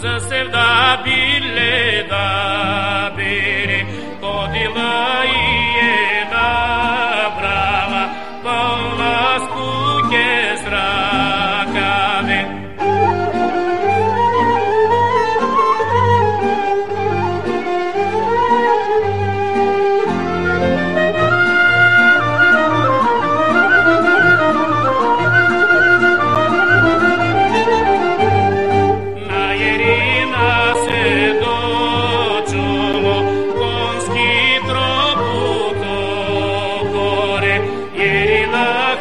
Să se da bileda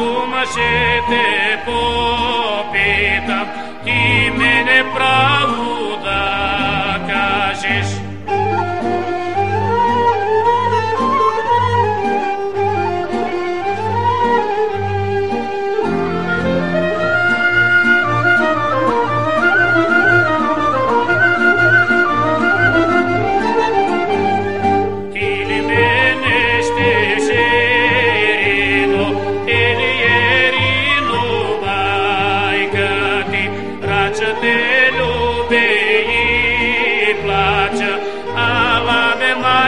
Του μαζεύει ποπίτα και μενε πράουνα, κάζεις.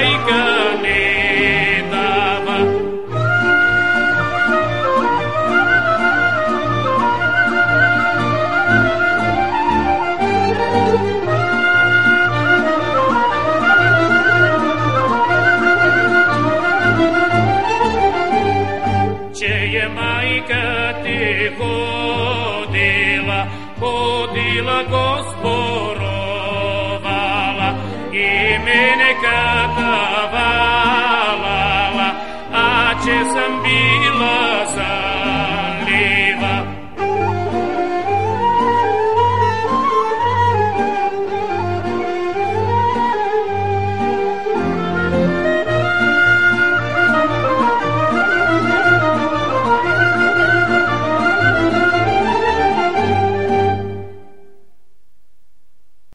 majka ne dava. Če je majka te vodila, vodila gospod, Make a Chase and be